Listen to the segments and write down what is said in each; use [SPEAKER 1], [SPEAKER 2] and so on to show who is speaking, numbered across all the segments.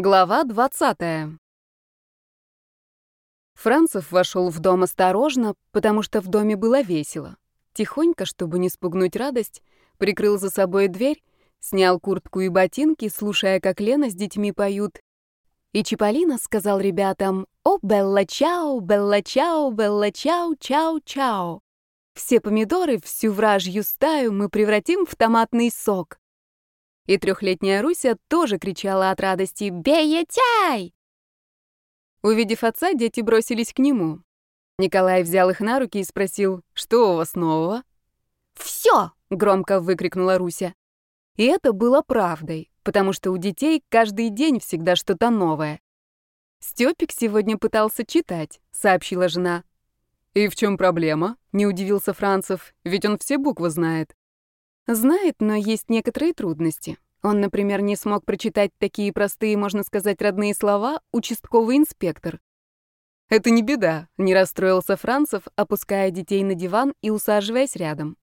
[SPEAKER 1] Глава 20. Францев вошел в дом осторожно, потому что в доме было весело. Тихонько, чтобы не спугнуть радость, прикрыл за собой дверь, снял куртку и ботинки, слушая, как Лена с детьми поют. И Чиполлино сказал ребятам «О, Белла Чао, Белла Чао, Белла Чао, Чао, Чао». Все помидоры, всю вражью стаю мы превратим в томатный сок. И трехлетняя Руся тоже кричала от радости «Беетяй!». Увидев отца, дети бросились к нему. Николай взял их на руки и спросил «Что у вас нового?». «Всё!» — громко выкрикнула Руся. И это было правдой, потому что у детей каждый день всегда что-то новое. «Стёпик сегодня пытался читать», — сообщила жена. «И в чем проблема?» — не удивился Францев, «ведь он все буквы знает». Знает, но есть некоторые трудности. Он, например, не смог прочитать такие простые, можно сказать, родные слова «участковый инспектор». «Это не беда», — не расстроился Францев, опуская детей на диван и усаживаясь рядом.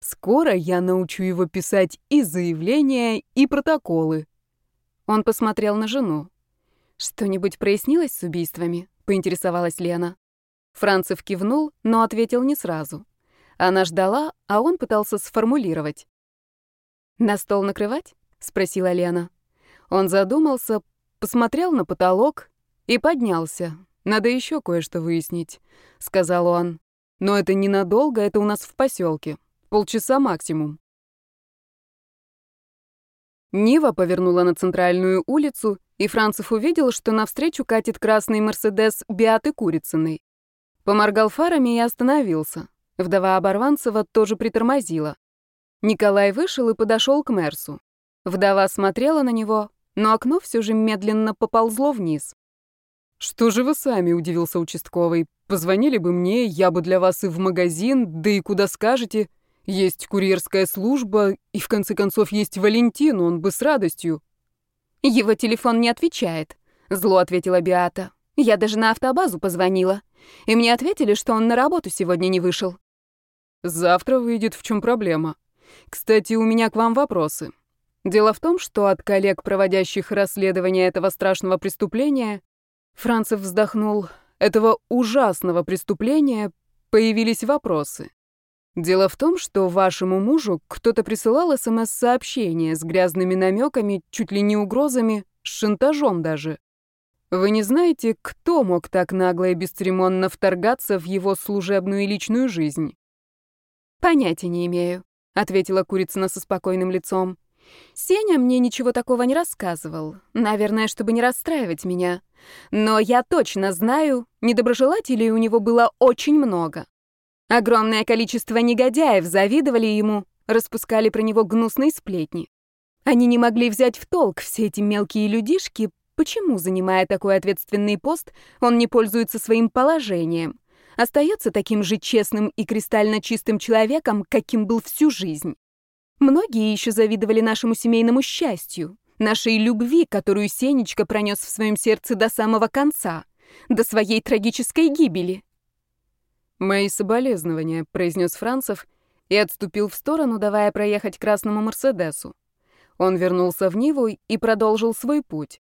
[SPEAKER 1] «Скоро я научу его писать и заявления, и протоколы». Он посмотрел на жену. «Что-нибудь прояснилось с убийствами?» — поинтересовалась Лена. Францев кивнул, но ответил не сразу. Она ждала, а он пытался сформулировать. «На стол накрывать?» — спросила Лена. Он задумался, посмотрел на потолок и поднялся. «Надо еще кое-что выяснить», — сказал он. «Но это ненадолго, это у нас в поселке. Полчаса максимум». Нива повернула на центральную улицу, и Францев увидел, что навстречу катит красный Мерседес Биаты Курицыной. Поморгал фарами и остановился. Вдова Оборванцева тоже притормозила. Николай вышел и подошел к Мерсу. Вдова смотрела на него, но окно все же медленно поползло вниз. «Что же вы сами?» — удивился участковый. «Позвонили бы мне, я бы для вас и в магазин, да и куда скажете. Есть курьерская служба, и в конце концов есть Валентин, он бы с радостью».
[SPEAKER 2] «Его телефон не отвечает», — зло ответила Биата. «Я даже на автобазу позвонила, и мне ответили, что он на работу сегодня не вышел».
[SPEAKER 1] Завтра выйдет, в чем проблема. Кстати, у меня к вам вопросы. Дело в том, что от коллег, проводящих расследование этого страшного преступления, Францев вздохнул, этого ужасного преступления появились вопросы. Дело в том, что вашему мужу кто-то присылал СМС-сообщение с грязными намеками, чуть ли не угрозами, с шантажом даже. Вы не знаете, кто мог так нагло и бесцеремонно вторгаться в его служебную и личную жизнь?
[SPEAKER 2] «Понятия не имею», — ответила Курицына со спокойным лицом. «Сеня мне ничего такого не рассказывал. Наверное, чтобы не расстраивать меня. Но я точно знаю, недоброжелателей у него было очень много. Огромное количество негодяев завидовали ему, распускали про него гнусные сплетни. Они не могли взять в толк все эти мелкие людишки, почему, занимая такой ответственный пост, он не пользуется своим положением, остается таким же честным и кристально чистым человеком, каким был всю жизнь. Многие еще завидовали нашему семейному счастью, нашей любви, которую Сенечка пронес в своем сердце до самого конца, до своей трагической гибели.
[SPEAKER 1] «Мои соболезнования», — произнес Францев и отступил в сторону, давая проехать красному Мерседесу. Он вернулся в Ниву и продолжил свой путь.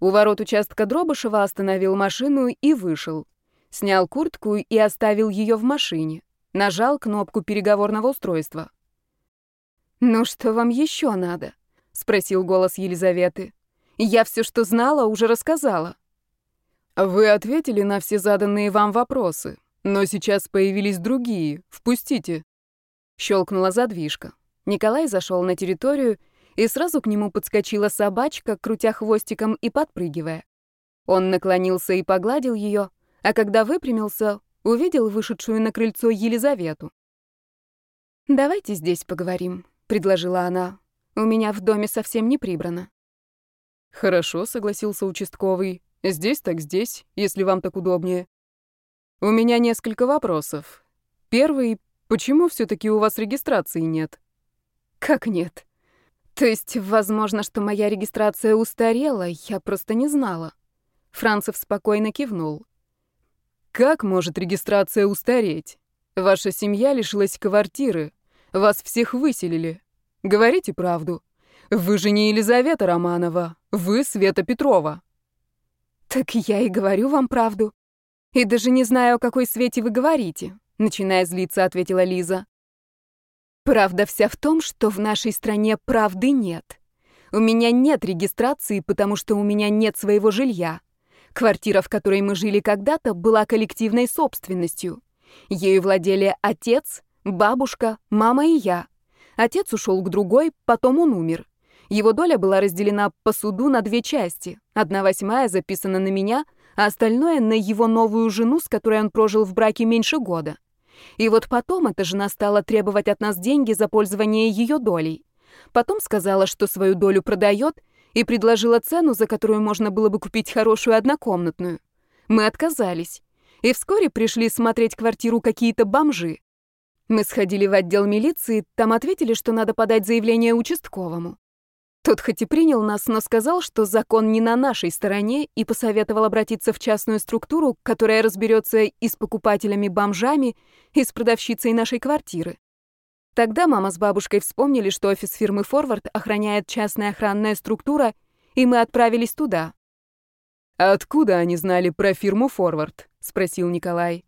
[SPEAKER 1] У ворот участка Дробышева остановил машину и вышел. Снял куртку и оставил ее в машине. Нажал кнопку переговорного устройства.
[SPEAKER 2] «Ну что вам еще надо?» — спросил голос Елизаветы. «Я все, что знала, уже рассказала».
[SPEAKER 1] «Вы ответили на все заданные вам вопросы, но сейчас появились другие. Впустите». Щелкнула задвижка. Николай зашел на территорию, и сразу к нему подскочила собачка, крутя хвостиком и подпрыгивая. Он наклонился и погладил ее, а когда выпрямился, увидел вышедшую на крыльцо Елизавету.
[SPEAKER 2] «Давайте здесь поговорим», — предложила она. «У меня в доме совсем не прибрано».
[SPEAKER 1] «Хорошо», — согласился участковый. «Здесь так здесь, если вам так удобнее. У меня несколько вопросов. Первый, почему все таки у вас регистрации нет?»
[SPEAKER 2] «Как нет?» «То есть, возможно, что моя регистрация устарела, я просто не знала».
[SPEAKER 1] Францев спокойно кивнул. Как может регистрация устареть? Ваша семья лишилась квартиры. Вас всех выселили. Говорите правду.
[SPEAKER 3] Вы же не Елизавета Романова, вы Света Петрова.
[SPEAKER 2] Так я и говорю вам правду. И даже не знаю, о какой Свете вы говорите, начиная злиться, ответила Лиза. Правда вся в том, что в нашей стране правды нет. У меня нет регистрации, потому что у меня нет своего жилья. Квартира, в которой мы жили когда-то, была коллективной собственностью. Ею владели отец, бабушка, мама и я. Отец ушел к другой, потом он умер. Его доля была разделена по суду на две части. Одна восьмая записана на меня, а остальное — на его новую жену, с которой он прожил в браке меньше года. И вот потом эта жена стала требовать от нас деньги за пользование ее долей. Потом сказала, что свою долю продает, и предложила цену, за которую можно было бы купить хорошую однокомнатную. Мы отказались. И вскоре пришли смотреть квартиру какие-то бомжи. Мы сходили в отдел милиции, там ответили, что надо подать заявление участковому. Тот хоть и принял нас, но сказал, что закон не на нашей стороне и посоветовал обратиться в частную структуру, которая разберется и с покупателями-бомжами, и с продавщицей нашей квартиры. Тогда мама с бабушкой вспомнили, что офис фирмы «Форвард» охраняет частная охранная структура, и мы отправились туда.
[SPEAKER 3] «Откуда они знали про фирму «Форвард»?» — спросил Николай.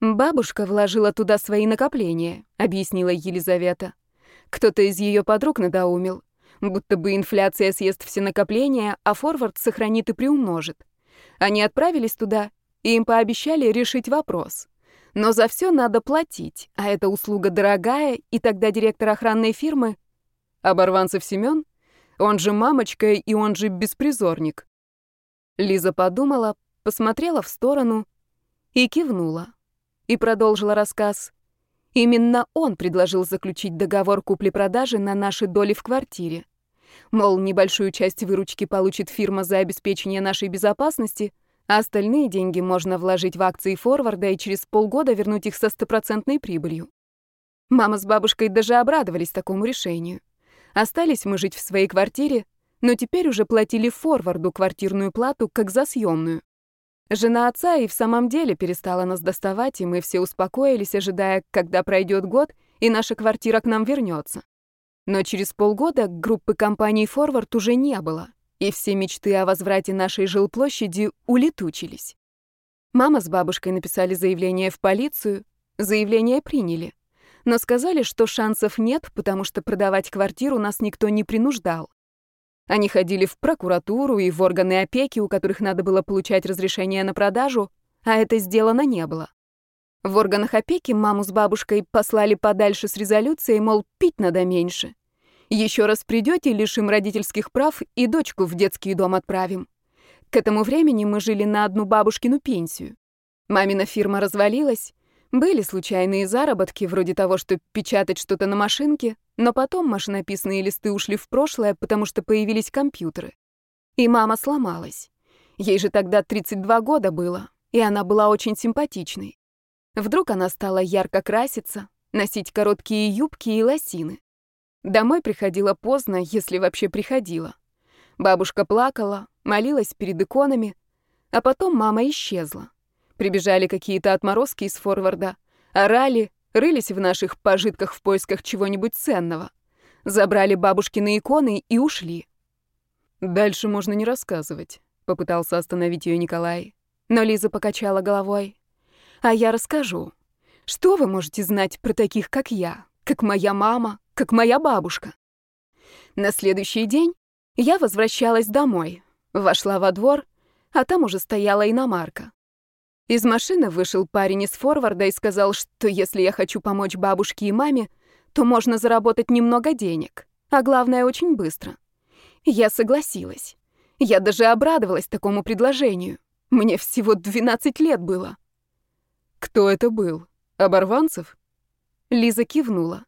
[SPEAKER 2] «Бабушка вложила туда свои накопления», — объяснила Елизавета. «Кто-то из ее подруг надоумил будто бы инфляция съест все накопления, а форвард сохранит и приумножит. Они отправились туда, и им пообещали решить вопрос. Но за все надо платить, а эта услуга дорогая, и тогда директор охранной фирмы...
[SPEAKER 3] Оборванцев Семен? Он же мамочка, и он же беспризорник.
[SPEAKER 2] Лиза подумала, посмотрела в сторону и кивнула. И продолжила рассказ. Именно он предложил заключить договор купли-продажи на наши доли в квартире. Мол, небольшую часть выручки получит фирма за обеспечение нашей безопасности, а остальные деньги можно вложить в акции форварда и через полгода вернуть их со стопроцентной прибылью. Мама с бабушкой даже обрадовались такому решению. Остались мы жить в своей квартире, но теперь уже платили форварду квартирную плату, как за съемную. Жена отца и в самом деле перестала нас доставать, и мы все успокоились, ожидая, когда пройдет год, и наша квартира к нам вернется. Но через полгода группы компаний «Форвард» уже не было, и все мечты о возврате нашей жилплощади улетучились. Мама с бабушкой написали заявление в полицию, заявление приняли, но сказали, что шансов нет, потому что продавать квартиру нас никто не принуждал. Они ходили в прокуратуру и в органы опеки, у которых надо было получать разрешение на продажу, а это сделано не было. В органах опеки маму с бабушкой послали подальше с резолюцией, мол, пить надо меньше. Еще раз придете, лишим родительских прав и дочку в детский дом отправим. К этому времени мы жили на одну бабушкину пенсию. Мамина фирма развалилась, были случайные заработки, вроде того, что печатать что-то на машинке, но потом машинописные листы ушли в прошлое, потому что появились компьютеры. И мама сломалась. Ей же тогда 32 года было, и она была очень симпатичной. Вдруг она стала ярко краситься, носить короткие юбки и лосины. Домой приходила поздно, если вообще приходила. Бабушка плакала, молилась перед иконами, а потом мама исчезла. Прибежали какие-то отморозки из форварда, орали, рылись в наших пожитках в поисках чего-нибудь ценного. Забрали бабушкины иконы и ушли.
[SPEAKER 3] «Дальше можно не рассказывать», — попытался остановить ее Николай.
[SPEAKER 2] Но Лиза покачала головой. А я расскажу. Что вы можете знать про таких, как я, как моя мама, как моя бабушка? На следующий день я возвращалась домой, вошла во двор, а там уже стояла иномарка. Из машины вышел парень из форварда и сказал, что если я хочу помочь бабушке и маме, то можно заработать немного денег, а главное, очень быстро. Я согласилась. Я даже обрадовалась такому предложению. Мне всего 12 лет было.
[SPEAKER 3] «Кто это был? Оборванцев?»
[SPEAKER 2] Лиза кивнула.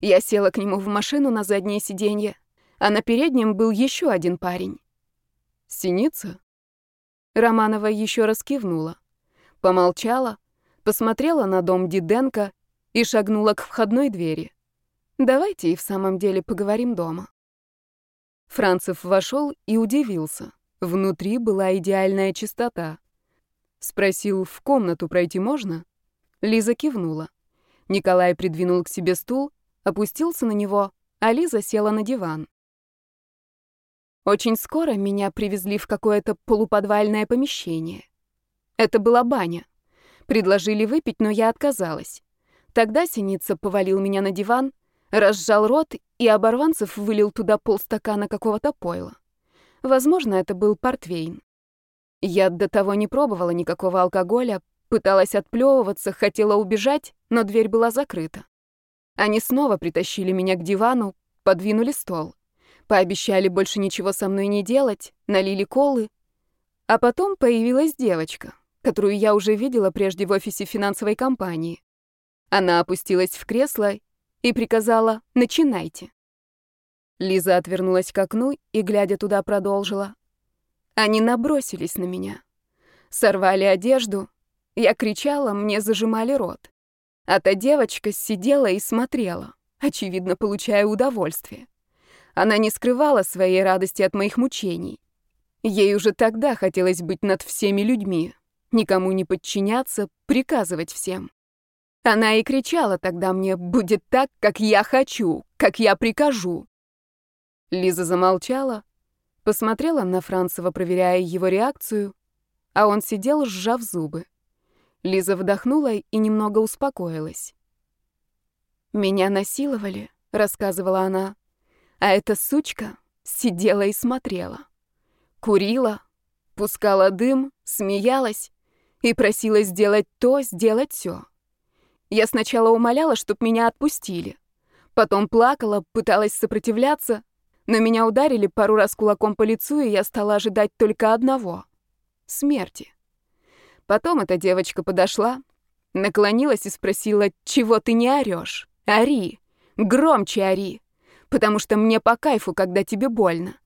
[SPEAKER 2] Я села к нему в машину на заднее сиденье, а на переднем был еще один парень.
[SPEAKER 3] «Синица?»
[SPEAKER 2] Романова еще раз кивнула. Помолчала, посмотрела на дом Диденко и шагнула к входной двери. «Давайте и в самом деле поговорим дома». Францев вошел и удивился. Внутри была идеальная чистота.
[SPEAKER 3] Спросил, в комнату пройти можно?
[SPEAKER 2] Лиза кивнула. Николай придвинул к себе стул, опустился на него, а Лиза села на диван.
[SPEAKER 1] Очень скоро меня привезли в какое-то полуподвальное помещение. Это была баня. Предложили выпить, но я отказалась. Тогда Синица повалил меня на диван, разжал рот, и Оборванцев вылил туда полстакана какого-то пойла. Возможно, это был портвейн. Я до того не пробовала никакого алкоголя, пыталась отплевываться, хотела убежать, но дверь была закрыта. Они снова притащили меня к дивану, подвинули стол. Пообещали больше ничего со мной не делать, налили колы. А потом появилась девочка, которую я уже видела прежде в офисе финансовой компании. Она опустилась в кресло и приказала «начинайте». Лиза отвернулась к окну и, глядя туда, продолжила. Они набросились на меня. Сорвали одежду. Я кричала, мне зажимали рот. А та девочка сидела и смотрела, очевидно, получая удовольствие. Она не скрывала своей радости от моих мучений. Ей уже тогда хотелось быть над всеми людьми, никому не подчиняться, приказывать всем. Она и кричала тогда мне «Будет так, как я хочу, как я прикажу». Лиза замолчала, посмотрела на Францева, проверяя его реакцию, а он сидел, сжав зубы. Лиза вдохнула и немного успокоилась. «Меня насиловали», — рассказывала она, а эта сучка сидела и смотрела. Курила, пускала дым, смеялась и просила сделать то, сделать все. Я сначала умоляла, чтоб меня отпустили. Потом плакала, пыталась сопротивляться, но меня ударили пару раз кулаком по лицу, и я стала ожидать только одного — смерти. Потом эта девочка подошла, наклонилась и спросила, «Чего ты не орёшь? Ори! Громче ори! Потому что мне по кайфу, когда тебе больно!»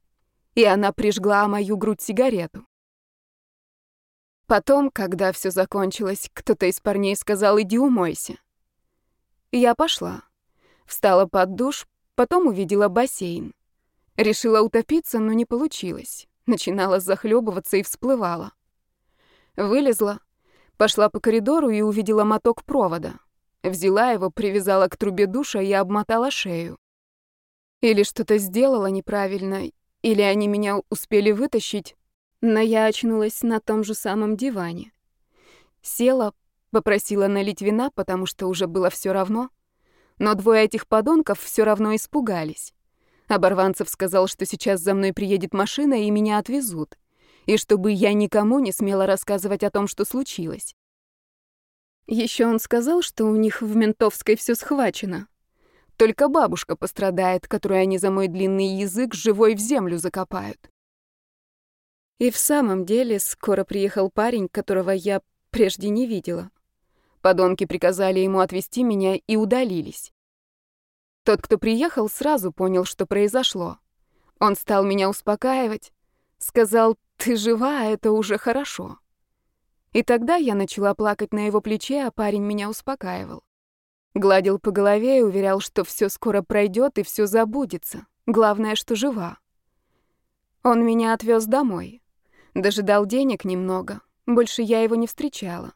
[SPEAKER 1] И она прижгла мою грудь сигарету. Потом, когда все закончилось, кто-то из парней сказал «иди умойся». Я пошла. Встала под душ, потом увидела бассейн. Решила утопиться, но не получилось. Начинала захлебываться и всплывала. Вылезла, пошла по коридору и увидела моток провода. Взяла его, привязала к трубе душа и обмотала шею. Или что-то сделала неправильно, или они меня успели вытащить, но я очнулась на том же самом диване. Села, попросила налить вина, потому что уже было все равно. Но двое этих подонков все равно испугались. Оборванцев сказал, что сейчас за мной приедет машина и меня отвезут. И чтобы я никому не смела рассказывать о том, что случилось. Еще он сказал, что у них в Ментовской все схвачено. Только бабушка пострадает, которую они за мой длинный язык живой в землю закопают. И в самом деле скоро приехал парень, которого я прежде не видела. Подонки приказали ему отвезти меня и удалились. Тот, кто приехал, сразу понял, что произошло. Он стал меня успокаивать, сказал, «Ты жива, это уже хорошо». И тогда я начала плакать на его плече, а парень меня успокаивал. Гладил по голове и уверял, что все скоро пройдет и все забудется. Главное, что жива. Он меня отвез домой. Даже дал денег немного. Больше я его не встречала.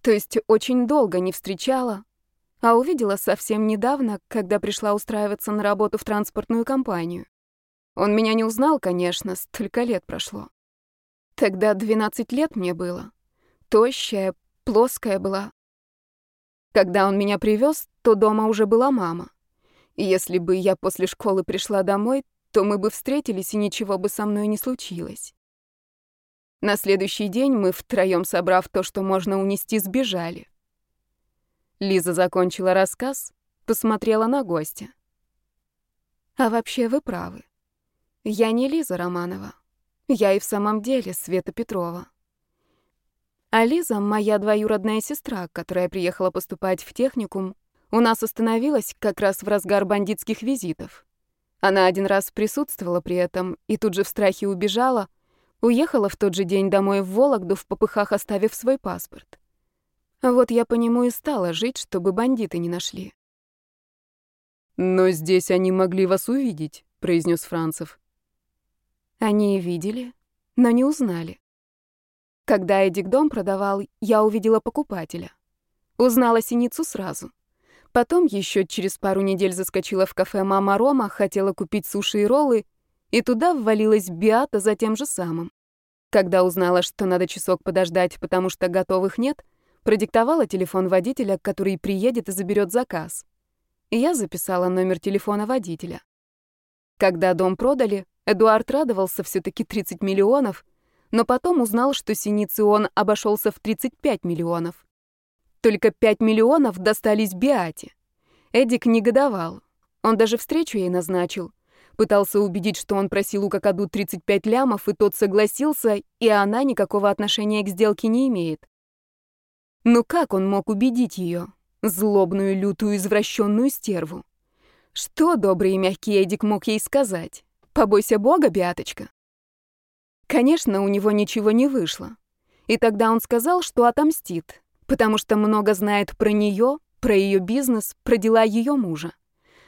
[SPEAKER 1] То есть очень долго не встречала, а увидела совсем недавно, когда пришла устраиваться на работу в транспортную компанию. Он меня не узнал, конечно, столько лет прошло. Тогда 12 лет мне было. Тощая, плоская была. Когда он меня привез, то дома уже была мама. Если бы я после школы пришла домой, то мы бы встретились, и ничего бы со мной не случилось. На следующий день мы втроем, собрав то, что можно унести, сбежали. Лиза закончила рассказ, посмотрела на гостя. А вообще вы правы. Я не Лиза Романова. Я и в самом деле Света Петрова. А Лиза — моя двоюродная сестра, которая приехала поступать в техникум. У нас остановилась как раз в разгар бандитских визитов. Она один раз присутствовала при этом и тут же в страхе убежала, уехала в тот же день домой в Вологду в попыхах, оставив свой паспорт. Вот я по нему и стала жить, чтобы бандиты не нашли.
[SPEAKER 3] «Но здесь они могли вас увидеть», — произнес Францев.
[SPEAKER 1] Они видели, но не узнали. Когда Эдик дом продавал, я увидела покупателя. Узнала синицу сразу. Потом еще через пару недель заскочила в кафе «Мама Рома», хотела купить суши и роллы, и туда ввалилась Биата за тем же самым. Когда узнала, что надо часок подождать, потому что готовых нет, продиктовала телефон водителя, который приедет и заберет заказ. Я записала номер телефона водителя. Когда дом продали, Эдуард радовался все таки 30 миллионов, но потом узнал, что синицы он обошелся в 35 миллионов. Только 5 миллионов достались Биате. Эдик негодовал. Он даже встречу ей назначил. Пытался убедить, что он просил у Какаду 35 лямов, и тот согласился, и она никакого отношения к сделке не имеет. Но как он мог убедить ее? Злобную, лютую, извращенную стерву. Что добрый и мягкий Эдик мог ей сказать? Побойся Бога, Беаточка. Конечно, у него ничего не вышло. И тогда он сказал, что отомстит, потому что много знает про нее, про ее бизнес, про дела ее мужа.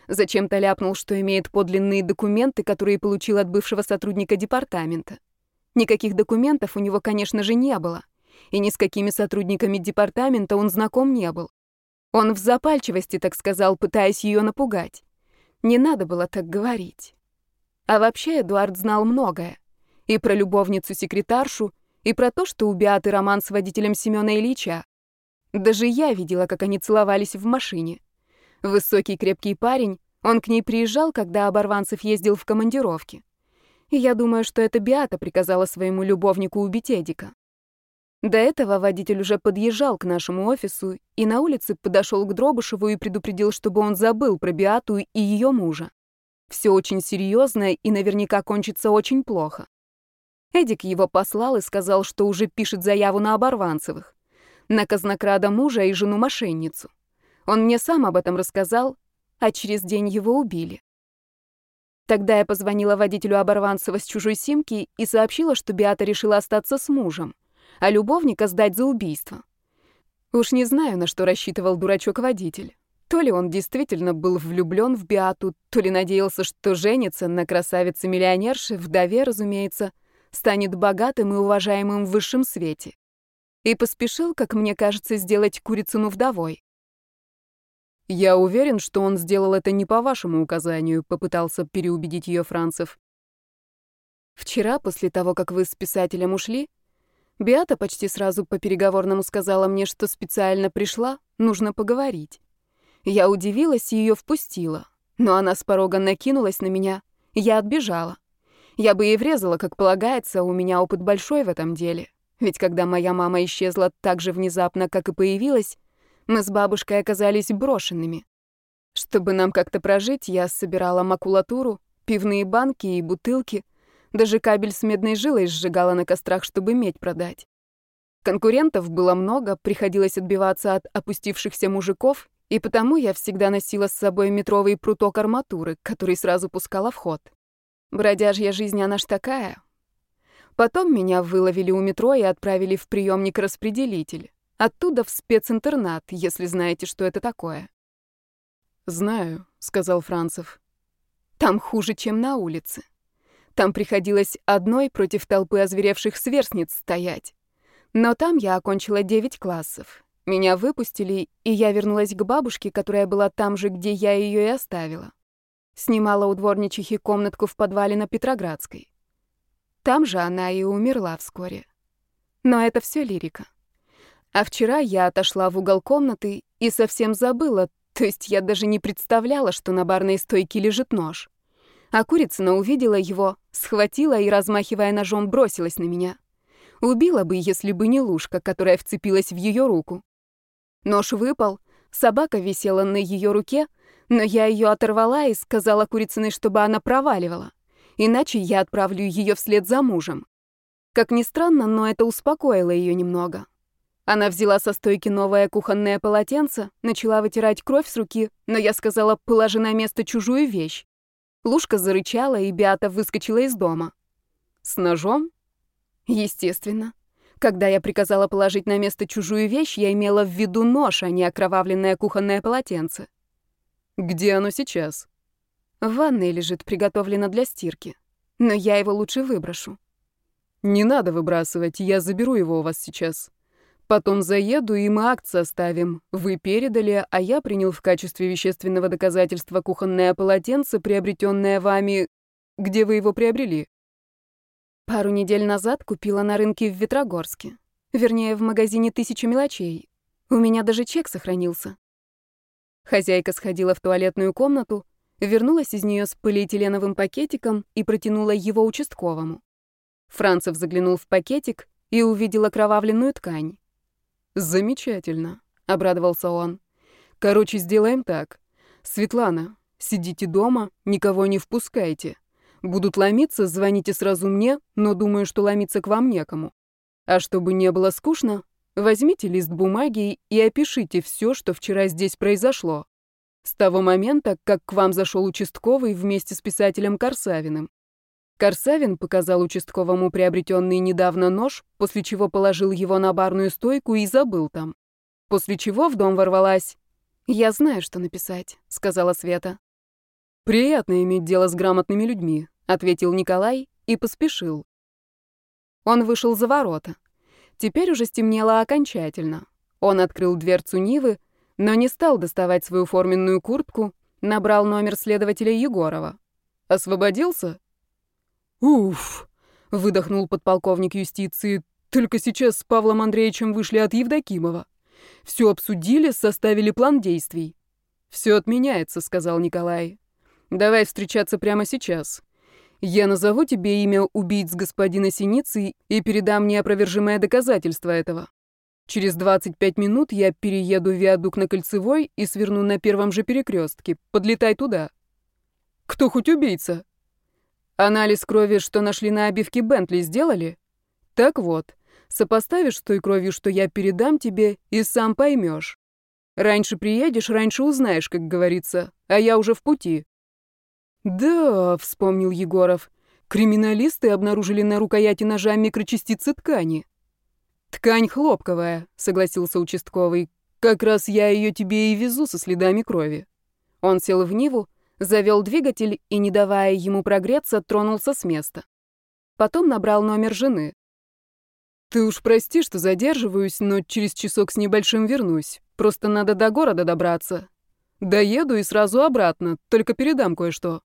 [SPEAKER 1] Зачем-то ляпнул, что имеет подлинные документы, которые получил от бывшего сотрудника департамента. Никаких документов у него, конечно же, не было. И ни с какими сотрудниками департамента он знаком не был. Он в запальчивости, так сказал, пытаясь ее напугать. Не надо было так говорить. А вообще Эдуард знал многое. И про любовницу-секретаршу, и про то, что у Беаты роман с водителем Семёна Ильича. Даже я видела, как они целовались в машине. Высокий крепкий парень, он к ней приезжал, когда Оборванцев ездил в командировки. И я думаю, что это Беата приказала своему любовнику убить Эдика. До этого водитель уже подъезжал к нашему офису и на улице подошел к Дробышеву и предупредил, чтобы он забыл про Биату и ее мужа. Все очень серьезно и наверняка кончится очень плохо. Эдик его послал и сказал, что уже пишет заяву на Оборванцевых, на казнокрада мужа и жену-мошенницу. Он мне сам об этом рассказал, а через день его убили. Тогда я позвонила водителю Оборванцева с чужой симки и сообщила, что Биата решила остаться с мужем а любовника сдать за убийство. Уж не знаю, на что рассчитывал дурачок-водитель. То ли он действительно был влюблен в Биату, то ли надеялся, что женится на красавице-миллионерше, вдове, разумеется, станет богатым и уважаемым в высшем свете. И поспешил, как мне кажется, сделать Курицыну вдовой.
[SPEAKER 3] «Я уверен, что он сделал это не по вашему указанию», — попытался переубедить ее Францев.
[SPEAKER 1] «Вчера, после того, как вы с писателем ушли, Биата почти сразу по переговорному сказала мне, что специально пришла, нужно поговорить. Я удивилась и ее впустила, но она с порога накинулась на меня, я отбежала. Я бы ей врезала, как полагается, у меня опыт большой в этом деле. Ведь когда моя мама исчезла так же внезапно, как и появилась, мы с бабушкой оказались брошенными. Чтобы нам как-то прожить, я собирала макулатуру, пивные банки и бутылки — даже кабель с медной жилой сжигала на кострах, чтобы медь продать. Конкурентов было много, приходилось отбиваться от опустившихся мужиков, и потому я всегда носила с собой метровый пруток арматуры, который сразу пускала в ход. Бродяжья жизнь, она ж такая. Потом меня выловили у метро и отправили в приемник-распределитель. Оттуда в специнтернат, если знаете, что это такое.
[SPEAKER 3] «Знаю», — сказал Францев.
[SPEAKER 1] «Там хуже, чем на улице. Там приходилось одной против толпы озверевших сверстниц стоять. Но там я окончила 9 классов. Меня выпустили, и я вернулась к бабушке, которая была там же, где я ее и оставила. Снимала у дворничихи комнатку в подвале на Петроградской. Там же она и умерла вскоре. Но это все лирика. А вчера я отошла в угол комнаты и совсем забыла, то есть я даже не представляла, что на барной стойке лежит нож. А Курицына увидела его, схватила и, размахивая ножом, бросилась на меня. Убила бы, если бы не лужка, которая вцепилась в ее руку. Нож выпал, собака висела на ее руке, но я ее оторвала и сказала Курицыной, чтобы она проваливала. Иначе я отправлю ее вслед за мужем. Как ни странно, но это успокоило ее немного. Она взяла со стойки новое кухонное полотенце, начала вытирать кровь с руки, но я сказала, положи на место чужую вещь. Лушка зарычала, и Биата выскочила из дома. С ножом? Естественно. Когда я приказала положить на место чужую вещь, я имела в виду нож, а не окровавленное кухонное полотенце.
[SPEAKER 3] Где оно сейчас?
[SPEAKER 1] В ванной лежит, приготовлено для стирки. Но я его лучше выброшу.
[SPEAKER 3] Не надо выбрасывать, я заберу его у вас сейчас. Потом заеду, и мы акт составим. Вы передали, а я принял в качестве вещественного доказательства кухонное полотенце, приобретенное вами... Где вы его приобрели?»
[SPEAKER 1] Пару недель назад купила на рынке в Ветрогорске. Вернее, в магазине «Тысяча мелочей». У меня даже чек сохранился. Хозяйка сходила в туалетную комнату, вернулась из нее с полиэтиленовым пакетиком и протянула его участковому. Францев заглянул в пакетик и увидел окровавленную ткань.
[SPEAKER 3] «Замечательно», — обрадовался он. «Короче, сделаем так. Светлана, сидите дома, никого не впускайте. Будут ломиться, звоните сразу мне, но думаю, что ломиться к вам некому. А чтобы не было скучно, возьмите лист бумаги и опишите все, что вчера здесь произошло. С того момента, как к вам зашел участковый вместе с писателем Корсавиным. Корсавин показал участковому приобретенный недавно нож, после чего положил его на барную стойку и забыл там. После чего в дом ворвалась.
[SPEAKER 1] «Я знаю, что написать», — сказала Света.
[SPEAKER 3] «Приятно иметь дело с грамотными людьми», ответил Николай и поспешил. Он вышел за ворота. Теперь уже стемнело окончательно. Он открыл дверцу Нивы, но не стал доставать свою форменную куртку, набрал номер следователя Егорова. Освободился? Уф, выдохнул подполковник юстиции. Только сейчас с Павлом Андреевичем вышли от Евдокимова. Все обсудили, составили план действий. Все отменяется, сказал Николай. Давай встречаться прямо сейчас. Я назову тебе имя убийц господина Синицы и передам неопровержимое доказательство этого. Через 25 минут я перееду виадук на Кольцевой и сверну на первом же перекрестке. Подлетай туда. Кто хоть убийца? Анализ крови, что нашли на обивке Бентли, сделали? Так вот, сопоставишь с той кровью, что я передам тебе, и сам поймешь. Раньше приедешь, раньше узнаешь, как говорится, а я уже в пути. «Да», — вспомнил Егоров, — «криминалисты обнаружили на рукояти ножа микрочастицы ткани». «Ткань хлопковая», — согласился участковый. «Как раз я ее тебе и везу со следами крови». Он сел в Ниву, завел двигатель и, не давая ему прогреться, тронулся с места. Потом набрал номер жены. «Ты уж прости, что задерживаюсь, но через часок с небольшим вернусь. Просто надо до города добраться. Доеду и сразу обратно, только передам кое-что».